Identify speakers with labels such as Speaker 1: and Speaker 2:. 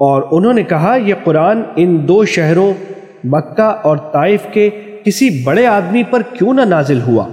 Speaker 1: اور انہوں نے کہا، یہ قرآن ان دو شہروں مکہ اور طائف کے کسی بڑے آدمی پر کیوں نہ نازل ہوا؟